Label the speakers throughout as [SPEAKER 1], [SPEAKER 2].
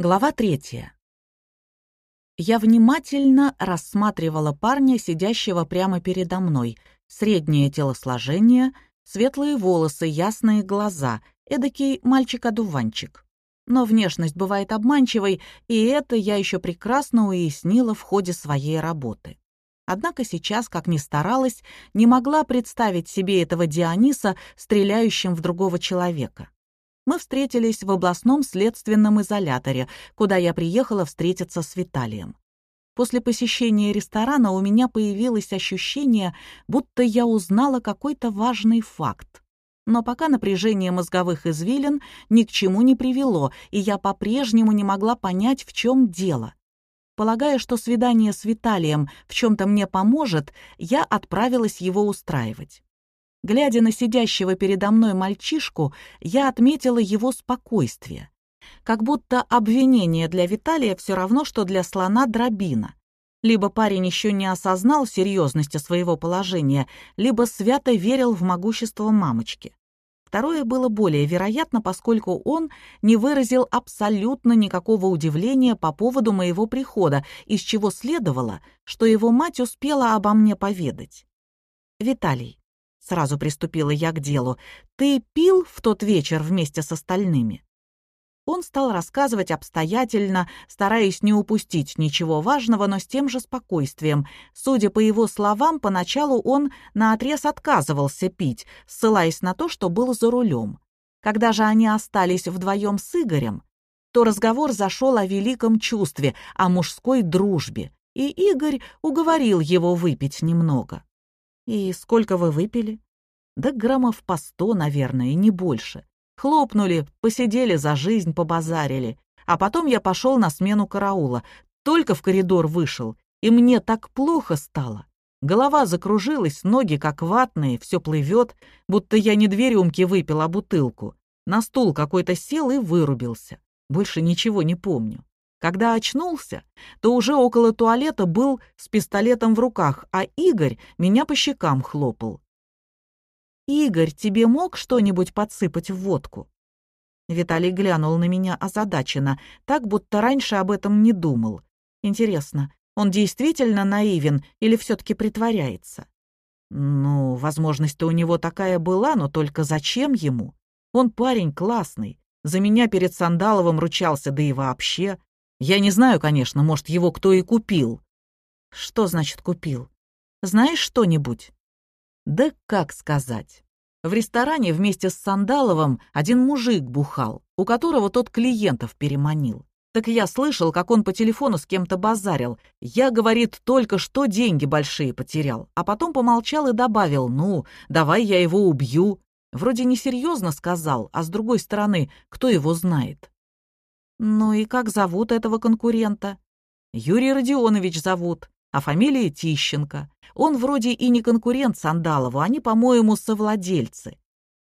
[SPEAKER 1] Глава третья. Я внимательно рассматривала парня, сидящего прямо передо мной. Среднее телосложение, светлые волосы, ясные глаза, эдакий мальчик-одуванчик. Но внешность бывает обманчивой, и это я еще прекрасно уяснила в ходе своей работы. Однако сейчас, как ни старалась, не могла представить себе этого Диониса, стреляющим в другого человека мы встретились в областном следственном изоляторе, куда я приехала встретиться с Виталием. После посещения ресторана у меня появилось ощущение, будто я узнала какой-то важный факт. Но пока напряжение мозговых извилин ни к чему не привело, и я по-прежнему не могла понять, в чем дело. Полагая, что свидание с Виталием в чем-то мне поможет, я отправилась его устраивать. Глядя на сидящего передо мной мальчишку, я отметила его спокойствие. Как будто обвинение для Виталия все равно, что для слона дробина. Либо парень еще не осознал серьезности своего положения, либо свято верил в могущество мамочки. Второе было более вероятно, поскольку он не выразил абсолютно никакого удивления по поводу моего прихода, из чего следовало, что его мать успела обо мне поведать. «Виталий, Сразу приступила я к делу. «Ты пил в тот вечер вместе с остальными?» Он стал рассказывать обстоятельно, стараясь не упустить ничего важного, но с тем же спокойствием. Судя по его словам, поначалу он наотрез отказывался пить, ссылаясь на то, что был за рулем. Когда же они остались вдвоем с Игорем, то разговор зашел о великом чувстве, о мужской дружбе, и Игорь уговорил его выпить немного. «И сколько вы выпили?» «Да граммов по сто, наверное, и не больше. Хлопнули, посидели за жизнь, побазарили. А потом я пошел на смену караула. Только в коридор вышел, и мне так плохо стало. Голова закружилась, ноги как ватные, все плывет, будто я не две рюмки выпил, а бутылку. На стул какой-то сел и вырубился. Больше ничего не помню. Когда очнулся, то уже около туалета был с пистолетом в руках, а Игорь меня по щекам хлопал. «Игорь, тебе мог что-нибудь подсыпать в водку?» Виталий глянул на меня озадаченно, так будто раньше об этом не думал. Интересно, он действительно наивен или все-таки притворяется? Ну, возможность-то у него такая была, но только зачем ему? Он парень классный, за меня перед Сандаловым ручался, да и вообще. Я не знаю, конечно, может, его кто и купил. Что значит купил? Знаешь что-нибудь? Да как сказать. В ресторане вместе с Сандаловым один мужик бухал, у которого тот клиентов переманил. Так я слышал, как он по телефону с кем-то базарил. Я, говорит, только что деньги большие потерял. А потом помолчал и добавил, ну, давай я его убью. Вроде несерьезно сказал, а с другой стороны, кто его знает. «Ну и как зовут этого конкурента?» «Юрий Родионович зовут, а фамилия Тищенко. Он вроде и не конкурент Сандалову, они, по-моему, совладельцы.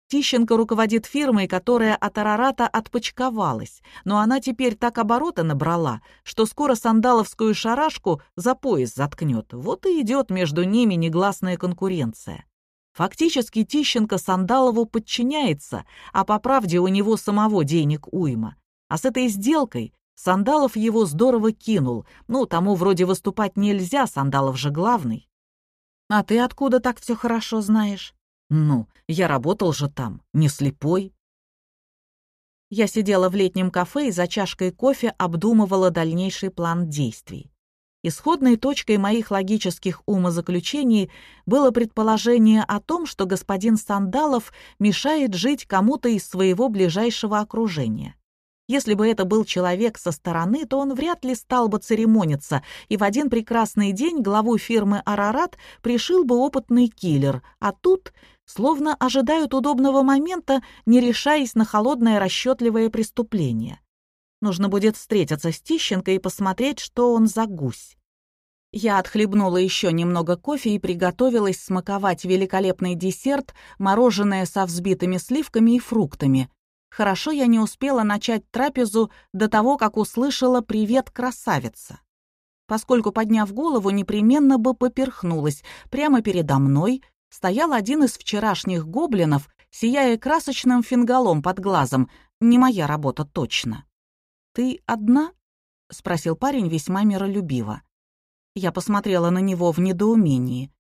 [SPEAKER 1] Тищенко руководит фирмой, которая от Арарата отпочковалась, но она теперь так обороты набрала, что скоро сандаловскую шарашку за пояс заткнет. Вот и идет между ними негласная конкуренция. Фактически Тищенко Сандалову подчиняется, а по правде у него самого денег уйма. А с этой сделкой Сандалов его здорово кинул. Ну, тому вроде выступать нельзя, Сандалов же главный. А ты откуда так все хорошо знаешь? Ну, я работал же там, не слепой. Я сидела в летнем кафе и за чашкой кофе обдумывала дальнейший план действий. Исходной точкой моих логических умозаключений было предположение о том, что господин Сандалов мешает жить кому-то из своего ближайшего окружения. Если бы это был человек со стороны, то он вряд ли стал бы церемониться, и в один прекрасный день главу фирмы «Арарат» пришил бы опытный киллер, а тут словно ожидают удобного момента, не решаясь на холодное расчетливое преступление. Нужно будет встретиться с Тищенко и посмотреть, что он за гусь. Я отхлебнула еще немного кофе и приготовилась смаковать великолепный десерт, мороженое со взбитыми сливками и фруктами. Хорошо я не успела начать трапезу до того, как услышала «Привет, красавица!». Поскольку, подняв голову, непременно бы поперхнулась, прямо передо мной стоял один из вчерашних гоблинов, сияя красочным фингалом под глазом. Не моя работа точно. ты одна?» — спросил парень весьма миролюбиво. Я посмотрела на него в недоумении.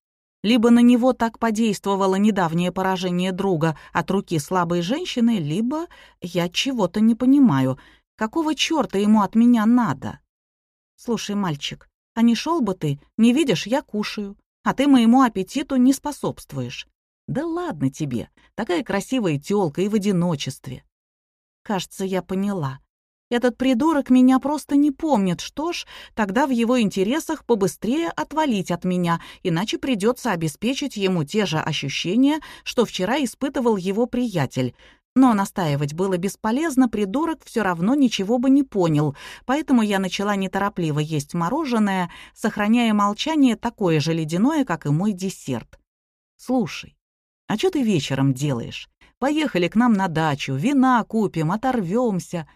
[SPEAKER 1] Либо на него так подействовало недавнее поражение друга от руки слабой женщины, либо я чего-то не понимаю. Какого чёрта ему от меня надо? «Слушай, мальчик, а не шел бы ты, не видишь, я кушаю, а ты моему аппетиту не способствуешь. Да ладно тебе, такая красивая тёлка и в одиночестве». Кажется, я поняла. Этот придурок меня просто не помнит. Что ж, тогда в его интересах побыстрее отвалить от меня, иначе придется обеспечить ему те же ощущения, что вчера испытывал его приятель. Но настаивать было бесполезно, придурок все равно ничего бы не понял, поэтому я начала неторопливо есть мороженое, сохраняя молчание такое же ледяное, как и мой десерт. «Слушай, а что ты вечером делаешь? Поехали к нам на дачу, вина купим, оторвемся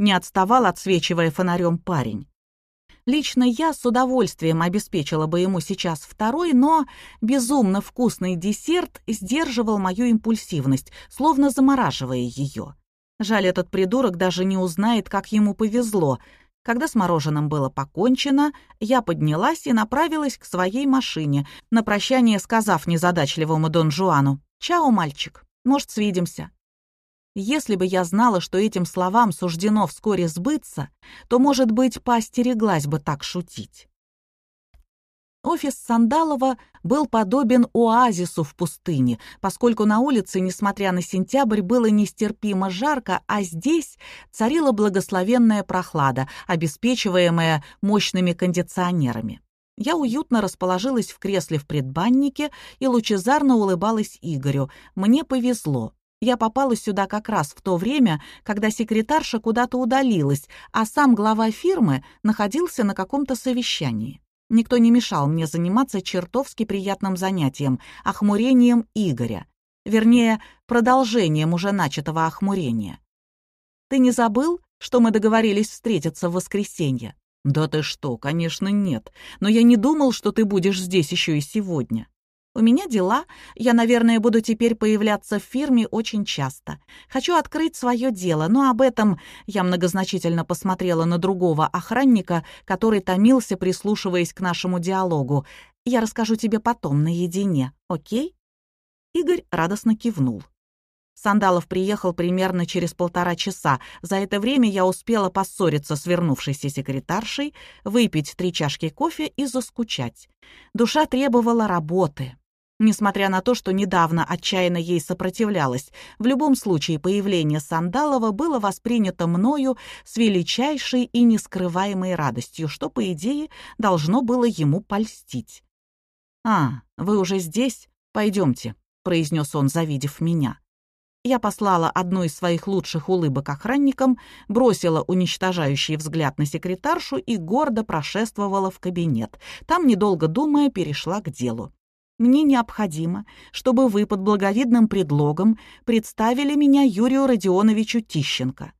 [SPEAKER 1] не отставал, отсвечивая фонарем парень. Лично я с удовольствием обеспечила бы ему сейчас второй, но безумно вкусный десерт сдерживал мою импульсивность, словно замораживая ее. Жаль, этот придурок даже не узнает, как ему повезло. Когда с мороженым было покончено, я поднялась и направилась к своей машине, на прощание сказав незадачливому Дон Жуану «Чао, мальчик, может, свидимся». Если бы я знала, что этим словам суждено вскоре сбыться, то, может быть, поостереглась бы так шутить. Офис Сандалова был подобен оазису в пустыне, поскольку на улице, несмотря на сентябрь, было нестерпимо жарко, а здесь царила благословенная прохлада, обеспечиваемая мощными кондиционерами. Я уютно расположилась в кресле в предбаннике и лучезарно улыбалась Игорю. Мне повезло. Я попала сюда как раз в то время, когда секретарша куда-то удалилась, а сам глава фирмы находился на каком-то совещании. Никто не мешал мне заниматься чертовски приятным занятием — охмурением Игоря. Вернее, продолжением уже начатого охмурения. «Ты не забыл, что мы договорились встретиться в воскресенье?» «Да ты что, конечно, нет. Но я не думал, что ты будешь здесь еще и сегодня». У меня дела, я, наверное, буду теперь появляться в фирме очень часто. Хочу открыть свое дело, но об этом я многозначительно посмотрела на другого охранника, который томился, прислушиваясь к нашему диалогу. Я расскажу тебе потом, наедине, окей?» Игорь радостно кивнул. Сандалов приехал примерно через полтора часа. За это время я успела поссориться с вернувшейся секретаршей, выпить три чашки кофе и заскучать. Душа требовала работы. Несмотря на то, что недавно отчаянно ей сопротивлялась, в любом случае появление Сандалова было воспринято мною с величайшей и нескрываемой радостью, что, по идее, должно было ему польстить. «А, вы уже здесь? Пойдемте», — произнес он, завидев меня. Я послала одну из своих лучших улыбок охранникам, бросила уничтожающий взгляд на секретаршу и гордо прошествовала в кабинет. Там, недолго думая, перешла к делу. Мне необходимо, чтобы вы под благовидным предлогом представили меня Юрию Родионовичу Тищенко.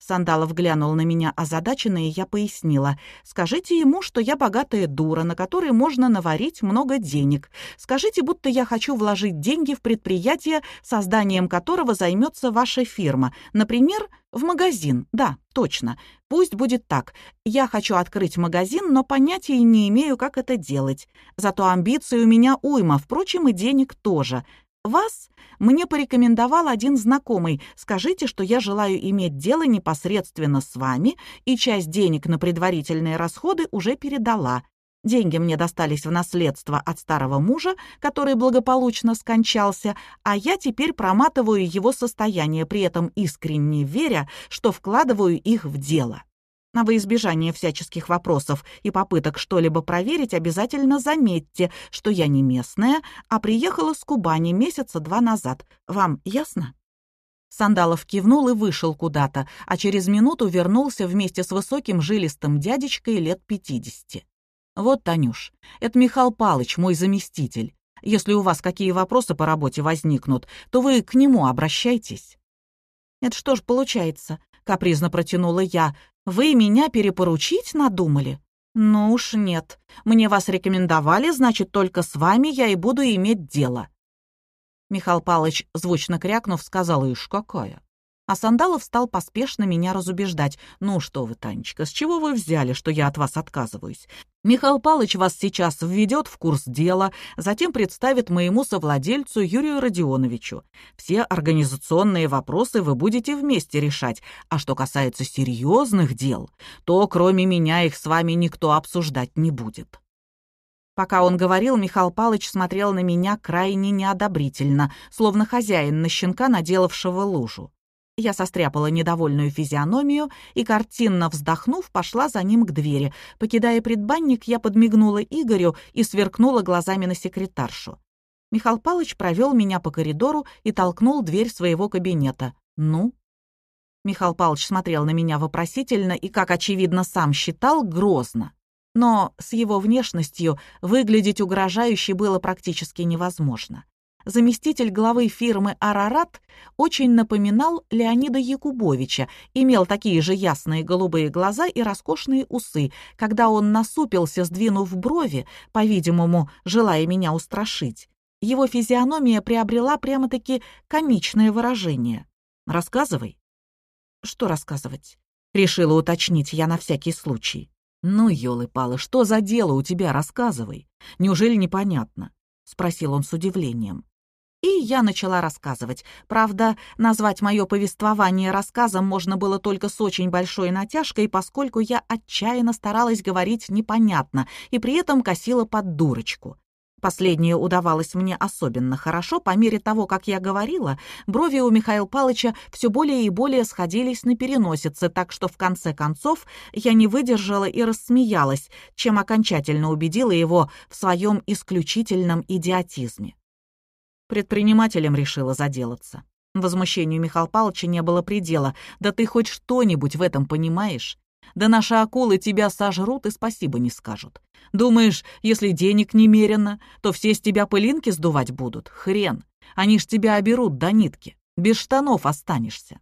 [SPEAKER 1] Сандалов глянул на меня озадаченно, и я пояснила. «Скажите ему, что я богатая дура, на которой можно наварить много денег. Скажите, будто я хочу вложить деньги в предприятие, созданием которого займется ваша фирма. Например, в магазин. Да, точно. Пусть будет так. Я хочу открыть магазин, но понятия не имею, как это делать. Зато амбиций у меня уйма, впрочем, и денег тоже. Вас мне порекомендовал один знакомый. Скажите, что я желаю иметь дело непосредственно с вами, и часть денег на предварительные расходы уже передала. Деньги мне достались в наследство от старого мужа, который благополучно скончался, а я теперь проматываю его состояние, при этом искренне веря, что вкладываю их в дело. А во избежание всяческих вопросов и попыток что-либо проверить, обязательно заметьте, что я не местная, а приехала с Кубани месяца два назад. Вам ясно?» Сандалов кивнул и вышел куда-то, а через минуту вернулся вместе с высоким жилистым дядечкой лет пятидесяти. «Вот, Танюш, это Михаил Палыч, мой заместитель. Если у вас какие вопросы по работе возникнут, то вы к нему обращайтесь». «Это что ж получается?» — капризно протянула я. Вы меня перепоручить надумали? Ну уж нет. Мне вас рекомендовали, значит, только с вами я и буду иметь дело. Михаил Палыч, звучно крякнув, сказал, «Ишь, какая! А Сандалов стал поспешно меня разубеждать. «Ну что вы, Танечка, с чего вы взяли, что я от вас отказываюсь? Михаил Палыч вас сейчас введет в курс дела, затем представит моему совладельцу Юрию Родионовичу. Все организационные вопросы вы будете вместе решать, а что касается серьезных дел, то кроме меня их с вами никто обсуждать не будет». Пока он говорил, Михаил Палыч смотрел на меня крайне неодобрительно, словно хозяин на щенка, наделавшего лужу. Я состряпала недовольную физиономию и, картинно вздохнув, пошла за ним к двери. Покидая предбанник, я подмигнула Игорю и сверкнула глазами на секретаршу. Михаил Палыч провел меня по коридору и толкнул дверь своего кабинета. «Ну?» Михаил Павлович смотрел на меня вопросительно и, как очевидно сам считал, грозно. Но с его внешностью выглядеть угрожающе было практически невозможно заместитель главы фирмы «Арарат» очень напоминал Леонида Якубовича, имел такие же ясные голубые глаза и роскошные усы. Когда он насупился, сдвинув брови, по-видимому, желая меня устрашить, его физиономия приобрела прямо-таки комичное выражение. «Рассказывай». «Что рассказывать?» — решила уточнить я на всякий случай. «Ну, елы-палы, что за дело у тебя, рассказывай. Неужели непонятно?» — спросил он с удивлением. И я начала рассказывать. Правда, назвать мое повествование рассказом можно было только с очень большой натяжкой, поскольку я отчаянно старалась говорить непонятно и при этом косила под дурочку. Последнее удавалось мне особенно хорошо. По мере того, как я говорила, брови у Михаила Палыча все более и более сходились на переносице, так что в конце концов я не выдержала и рассмеялась, чем окончательно убедила его в своем исключительном идиотизме. Предпринимателем решила заделаться. Возмущению Михаила Павловича не было предела. «Да ты хоть что-нибудь в этом понимаешь? Да наши акулы тебя сожрут и спасибо не скажут. Думаешь, если денег немерено, то все с тебя пылинки сдувать будут? Хрен. Они ж тебя оберут до нитки. Без штанов останешься».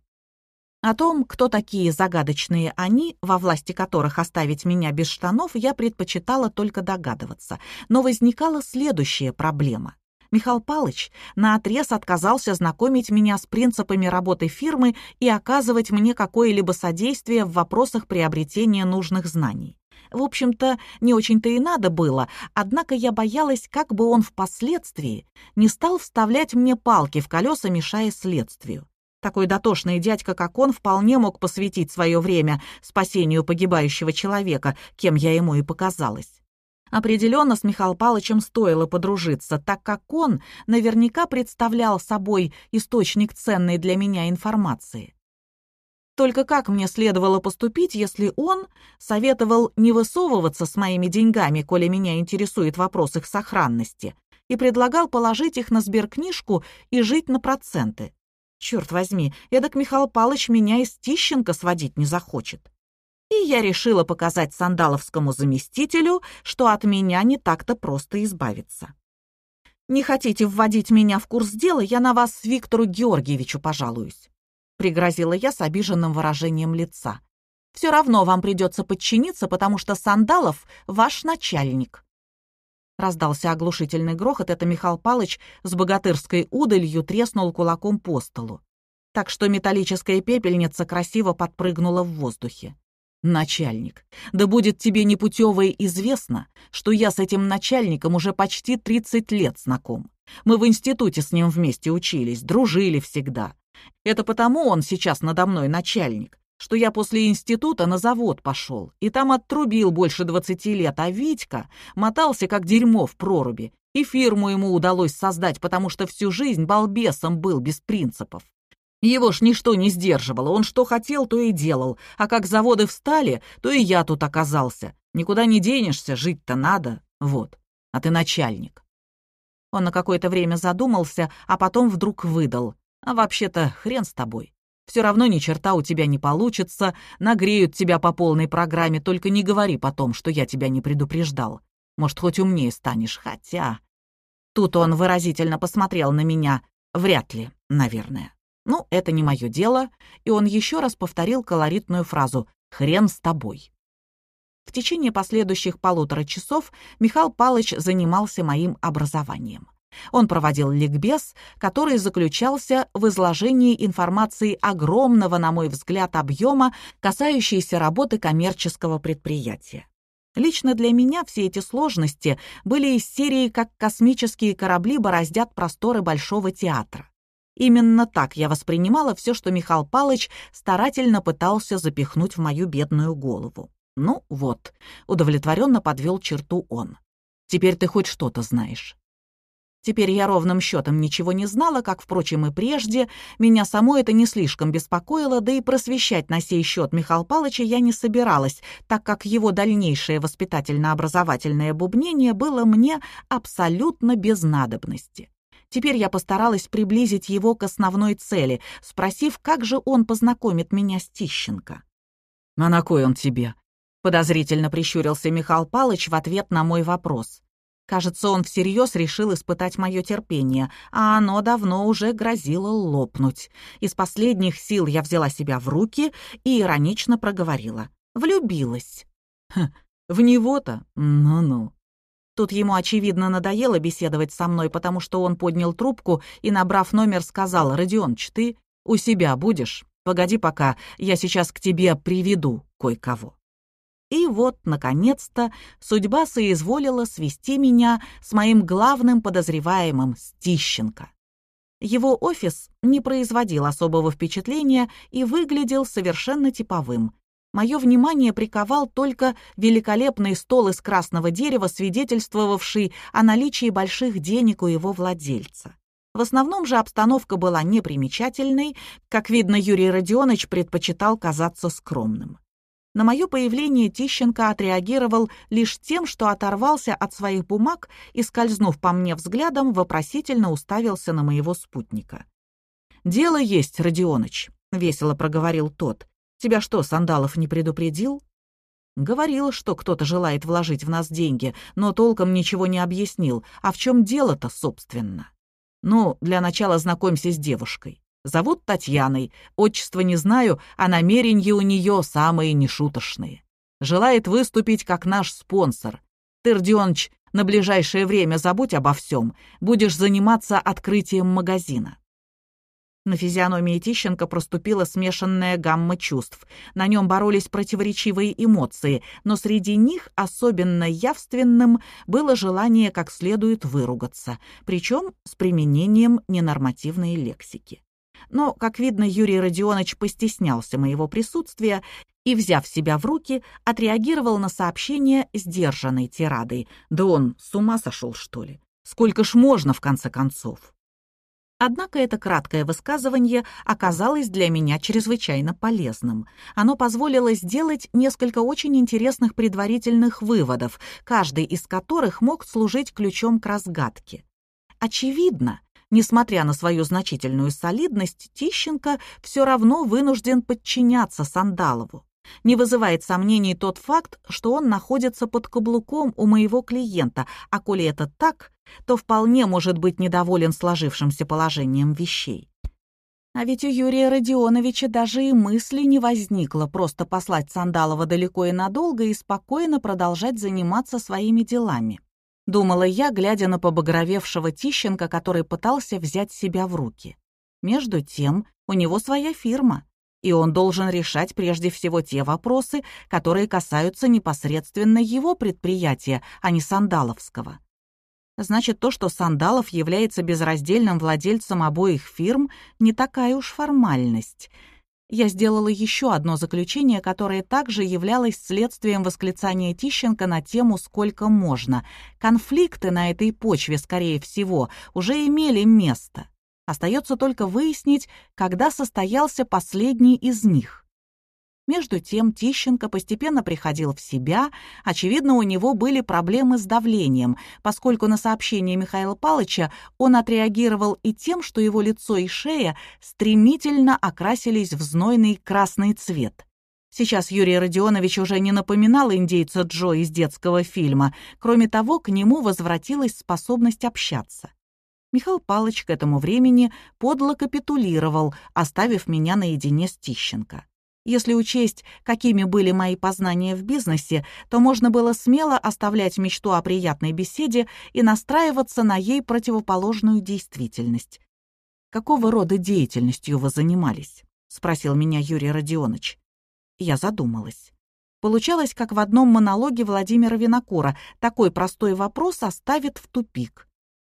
[SPEAKER 1] О том, кто такие загадочные они, во власти которых оставить меня без штанов, я предпочитала только догадываться. Но возникала следующая проблема. Михаил Палыч наотрез отказался знакомить меня с принципами работы фирмы и оказывать мне какое-либо содействие в вопросах приобретения нужных знаний. В общем-то, не очень-то и надо было, однако я боялась, как бы он впоследствии не стал вставлять мне палки в колеса, мешая следствию. Такой дотошный дядька, как он, вполне мог посвятить свое время спасению погибающего человека, кем я ему и показалась. Определенно с Михаилом Павловичем стоило подружиться, так как он наверняка представлял собой источник ценной для меня информации. Только как мне следовало поступить, если он советовал не высовываться с моими деньгами, коли меня интересует вопрос их сохранности, и предлагал положить их на сберкнижку и жить на проценты? Черт возьми, эдак Михаил Павлович меня из Тищенко сводить не захочет и я решила показать сандаловскому заместителю, что от меня не так-то просто избавиться. «Не хотите вводить меня в курс дела, я на вас Виктору Георгиевичу пожалуюсь», пригрозила я с обиженным выражением лица. «Все равно вам придется подчиниться, потому что Сандалов — ваш начальник». Раздался оглушительный грохот, это Михаил Палыч с богатырской удалью треснул кулаком по столу. Так что металлическая пепельница красиво подпрыгнула в воздухе. «Начальник, да будет тебе непутевое известно, что я с этим начальником уже почти 30 лет знаком. Мы в институте с ним вместе учились, дружили всегда. Это потому он сейчас надо мной начальник, что я после института на завод пошел и там оттрубил больше 20 лет, а Витька мотался как дерьмо в проруби, и фирму ему удалось создать, потому что всю жизнь балбесом был без принципов. Его ж ничто не сдерживало, он что хотел, то и делал, а как заводы встали, то и я тут оказался. Никуда не денешься, жить-то надо, вот, а ты начальник». Он на какое-то время задумался, а потом вдруг выдал. «А вообще-то хрен с тобой. Все равно ни черта у тебя не получится, нагреют тебя по полной программе, только не говори потом, что я тебя не предупреждал. Может, хоть умнее станешь, хотя...» Тут он выразительно посмотрел на меня. «Вряд ли, наверное». Ну, это не мое дело, и он еще раз повторил колоритную фразу «хрен с тобой». В течение последующих полутора часов Михаил Палыч занимался моим образованием. Он проводил ликбез, который заключался в изложении информации огромного, на мой взгляд, объема, касающейся работы коммерческого предприятия. Лично для меня все эти сложности были из серии «Как космические корабли бороздят просторы Большого театра». Именно так я воспринимала все, что Михаил Палыч старательно пытался запихнуть в мою бедную голову. Ну вот, удовлетворенно подвел черту он. Теперь ты хоть что-то знаешь. Теперь я ровным счетом ничего не знала, как, впрочем, и прежде. Меня само это не слишком беспокоило, да и просвещать на сей счет Михаила Павловича я не собиралась, так как его дальнейшее воспитательно-образовательное бубнение было мне абсолютно без надобности. Теперь я постаралась приблизить его к основной цели, спросив, как же он познакомит меня с Тищенко. «А на кой он тебе?» — подозрительно прищурился Михаил Палыч в ответ на мой вопрос. Кажется, он всерьез решил испытать мое терпение, а оно давно уже грозило лопнуть. Из последних сил я взяла себя в руки и иронично проговорила. Влюбилась. В него-то? Ну-ну. Тут ему, очевидно, надоело беседовать со мной, потому что он поднял трубку и, набрав номер, сказал, «Родионыч, ты у себя будешь? Погоди пока, я сейчас к тебе приведу кое-кого». И вот, наконец-то, судьба соизволила свести меня с моим главным подозреваемым Стищенко. Его офис не производил особого впечатления и выглядел совершенно типовым. Мое внимание приковал только великолепный стол из красного дерева, свидетельствовавший о наличии больших денег у его владельца. В основном же обстановка была непримечательной, как видно, Юрий Родионович предпочитал казаться скромным. На мое появление Тищенко отреагировал лишь тем, что оторвался от своих бумаг и, скользнув по мне взглядом, вопросительно уставился на моего спутника. «Дело есть, Родионыч», — весело проговорил тот. «Тебя что, Сандалов не предупредил?» Говорил, что кто-то желает вложить в нас деньги, но толком ничего не объяснил. А в чем дело-то, собственно? Ну, для начала знакомься с девушкой. Зовут Татьяной, отчество не знаю, а намерения у нее самые нешуточные. Желает выступить как наш спонсор. Ты, Родионыч, на ближайшее время забудь обо всем, будешь заниматься открытием магазина. На физиономии Тищенко проступила смешанная гамма чувств. На нем боролись противоречивые эмоции, но среди них особенно явственным было желание как следует выругаться, причем с применением ненормативной лексики. Но, как видно, Юрий Родионович постеснялся моего присутствия и, взяв себя в руки, отреагировал на сообщение сдержанной тирадой. Да он с ума сошел, что ли? Сколько ж можно, в конце концов? Однако это краткое высказывание оказалось для меня чрезвычайно полезным. Оно позволило сделать несколько очень интересных предварительных выводов, каждый из которых мог служить ключом к разгадке. Очевидно, Несмотря на свою значительную солидность, Тищенко все равно вынужден подчиняться Сандалову. Не вызывает сомнений тот факт, что он находится под каблуком у моего клиента, а коли это так, то вполне может быть недоволен сложившимся положением вещей. А ведь у Юрия Родионовича даже и мысли не возникло просто послать Сандалова далеко и надолго и спокойно продолжать заниматься своими делами. Думала я, глядя на побагровевшего Тищенко, который пытался взять себя в руки. Между тем, у него своя фирма, и он должен решать прежде всего те вопросы, которые касаются непосредственно его предприятия, а не Сандаловского. Значит, то, что Сандалов является безраздельным владельцем обоих фирм, не такая уж формальность — я сделала еще одно заключение, которое также являлось следствием восклицания Тищенко на тему «сколько можно». Конфликты на этой почве, скорее всего, уже имели место. Остается только выяснить, когда состоялся последний из них. Между тем Тищенко постепенно приходил в себя. Очевидно, у него были проблемы с давлением, поскольку на сообщение Михаила Палыча он отреагировал и тем, что его лицо и шея стремительно окрасились в знойный красный цвет. Сейчас Юрий Родионович уже не напоминал индейца Джо из детского фильма. Кроме того, к нему возвратилась способность общаться. Михаил Палыч к этому времени подло капитулировал, оставив меня наедине с Тищенко. Если учесть, какими были мои познания в бизнесе, то можно было смело оставлять мечту о приятной беседе и настраиваться на ей противоположную действительность. «Какого рода деятельностью вы занимались?» — спросил меня Юрий Родионович. Я задумалась. Получалось, как в одном монологе Владимира Винокура, такой простой вопрос оставит в тупик.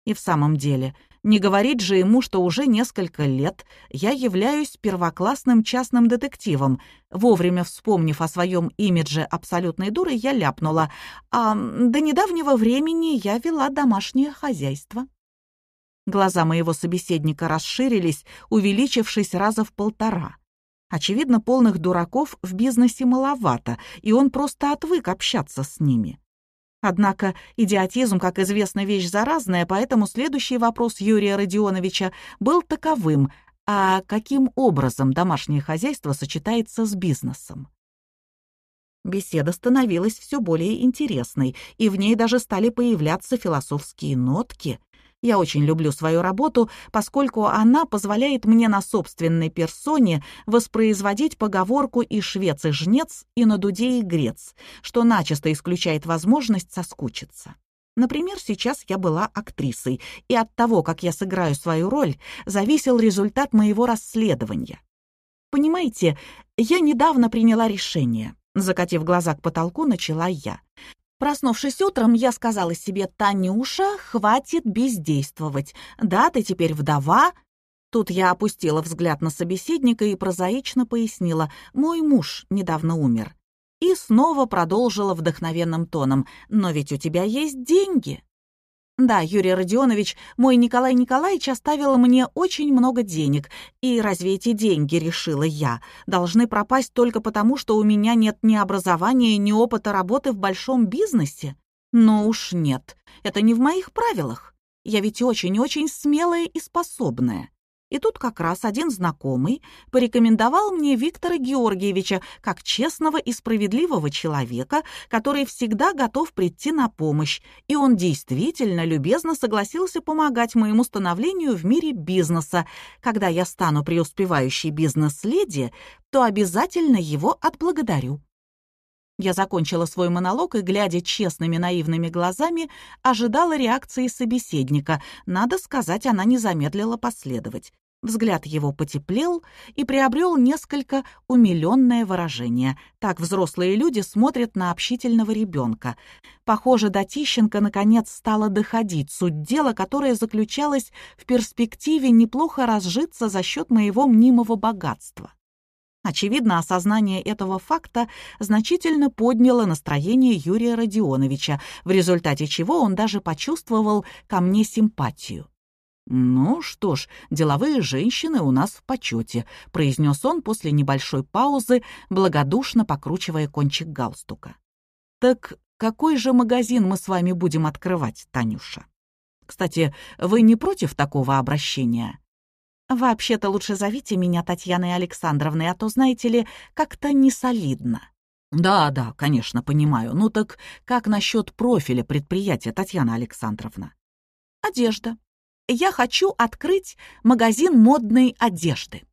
[SPEAKER 1] И в самом деле, не говорить же ему, что уже несколько лет я являюсь первоклассным частным детективом. Вовремя вспомнив о своем имидже абсолютной дуры, я ляпнула. А до недавнего времени я вела домашнее хозяйство. Глаза моего собеседника расширились, увеличившись раза в полтора. Очевидно, полных дураков в бизнесе маловато, и он просто отвык общаться с ними. Однако идиотизм, как известно, вещь заразная, поэтому следующий вопрос Юрия Родионовича был таковым, а каким образом домашнее хозяйство сочетается с бизнесом? Беседа становилась все более интересной, и в ней даже стали появляться философские нотки, я очень люблю свою работу, поскольку она позволяет мне на собственной персоне воспроизводить поговорку «и швец, и жнец, и на дуде, и грец», что начисто исключает возможность соскучиться. Например, сейчас я была актрисой, и от того, как я сыграю свою роль, зависел результат моего расследования. Понимаете, я недавно приняла решение. Закатив глаза к потолку, начала я. Проснувшись утром, я сказала себе, «Танюша, хватит бездействовать. Да, ты теперь вдова». Тут я опустила взгляд на собеседника и прозаично пояснила, «Мой муж недавно умер». И снова продолжила вдохновенным тоном, «Но ведь у тебя есть деньги». Да, Юрий Родионович, мой Николай Николаевич оставил мне очень много денег. И разве эти деньги, решила я, должны пропасть только потому, что у меня нет ни образования, ни опыта работы в большом бизнесе? Но уж нет, это не в моих правилах. Я ведь очень-очень смелая и способная. И тут как раз один знакомый порекомендовал мне Виктора Георгиевича как честного и справедливого человека, который всегда готов прийти на помощь, и он действительно любезно согласился помогать моему становлению в мире бизнеса. Когда я стану преуспевающей бизнес-леди, то обязательно его отблагодарю. Я закончила свой монолог и, глядя честными наивными глазами, ожидала реакции собеседника. Надо сказать, она не замедлила последовать. Взгляд его потеплел и приобрел несколько умиленное выражение. Так взрослые люди смотрят на общительного ребенка. Похоже, до Тищенко наконец стала доходить суть дела, которое заключалось в перспективе неплохо разжиться за счет моего мнимого богатства. Очевидно, осознание этого факта значительно подняло настроение Юрия Родионовича, в результате чего он даже почувствовал ко мне симпатию. «Ну что ж, деловые женщины у нас в почете», — произнес он после небольшой паузы, благодушно покручивая кончик галстука. «Так какой же магазин мы с вами будем открывать, Танюша? Кстати, вы не против такого обращения?» «Вообще-то лучше зовите меня Татьяной Александровной, а то, знаете ли, как-то не солидно». «Да, да, конечно, понимаю. Ну так как насчет профиля предприятия, Татьяна Александровна?» «Одежда. Я хочу открыть магазин модной одежды».